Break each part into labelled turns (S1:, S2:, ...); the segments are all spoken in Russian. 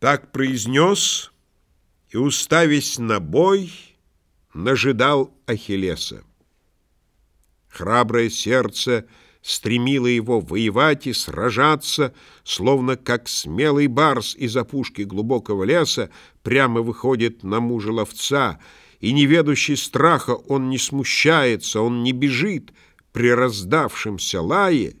S1: Так произнес и, уставясь на бой, нажидал Ахиллеса. Храброе сердце стремило его воевать и сражаться, словно как смелый барс из опушки глубокого леса прямо выходит на мужа ловца, и, неведущий страха, он не смущается, он не бежит при раздавшемся лае,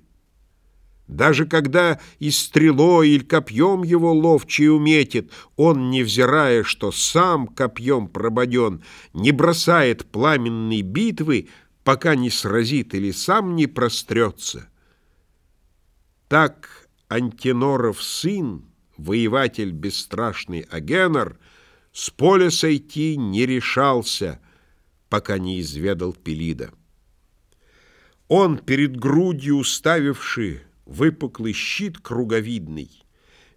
S1: даже когда и стрелой или копьем его ловчий уметит, он, невзирая, что сам копьем прободен, не бросает пламенной битвы, пока не сразит или сам не прострется. Так Антиноров сын, воеватель бесстрашный Агенор, с поля сойти не решался, пока не изведал Пелида. Он, перед грудью уставивший, выпуклый щит круговидный,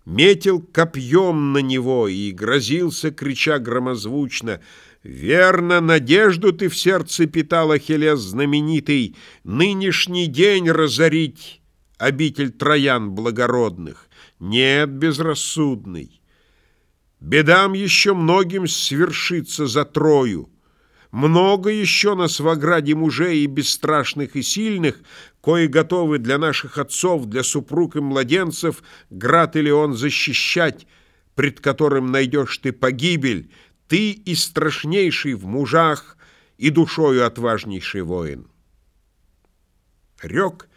S1: метил копьем на него и грозился, крича громозвучно, «Верно, надежду ты в сердце питал, Ахиллес знаменитый, нынешний день разорить обитель троян благородных. Нет, безрассудный. Бедам еще многим свершится за Трою. Много еще нас в ограде мужей и бесстрашных и сильных, кои готовы для наших отцов, для супруг и младенцев, град или он защищать, пред которым найдешь ты погибель, ты и страшнейший в мужах, и душою отважнейший воин. Рек,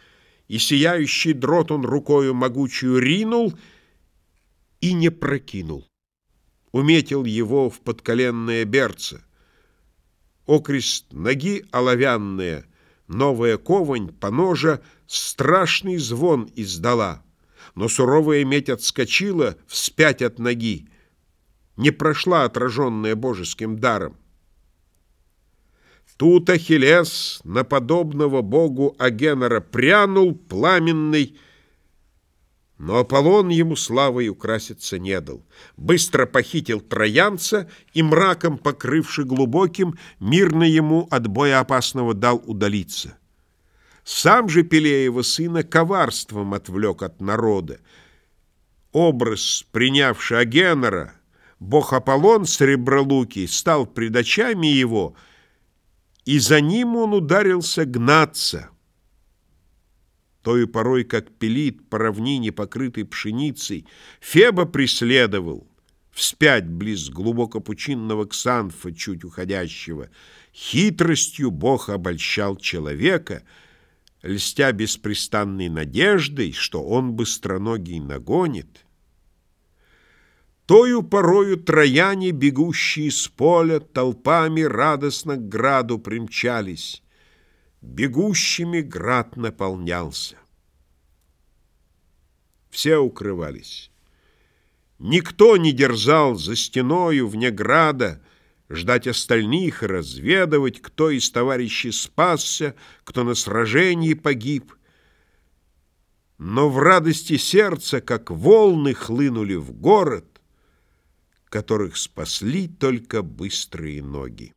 S1: и сияющий дрот он рукою могучую ринул и не прокинул. Уметил его в подколенное берце. Окрест ноги оловянная, новая ковань по ножа страшный звон издала, но суровая медь отскочила вспять от ноги, не прошла отраженная божеским даром. Тут Ахиллес на подобного богу Агенора прянул пламенный, но Аполлон ему славой украситься не дал. Быстро похитил троянца и, мраком покрывши глубоким, мирно ему от боя опасного дал удалиться. Сам же Пелеева сына коварством отвлек от народа. Образ, принявший Агенора, бог Аполлон сребролукий, стал пред очами его, и за ним он ударился гнаться — Тою порой, как пилит по равнине, покрытой пшеницей, Феба преследовал, вспять близ глубоко пучинного Ксанфа, чуть уходящего. Хитростью Бог обольщал человека, льстя беспрестанной надеждой, что он быстроногий нагонит. Тою порою трояне, бегущие с поля, толпами радостно к граду примчались. Бегущими град наполнялся. Все укрывались. Никто не дерзал за стеною вне града ждать остальных и разведывать, кто из товарищей спасся, кто на сражении погиб. Но в радости сердца, как волны, хлынули в город, которых спасли только быстрые ноги.